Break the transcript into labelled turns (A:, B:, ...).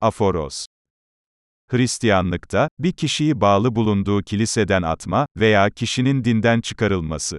A: Aforos. Hristiyanlıkta, bir kişiyi bağlı bulunduğu kiliseden atma veya kişinin dinden çıkarılması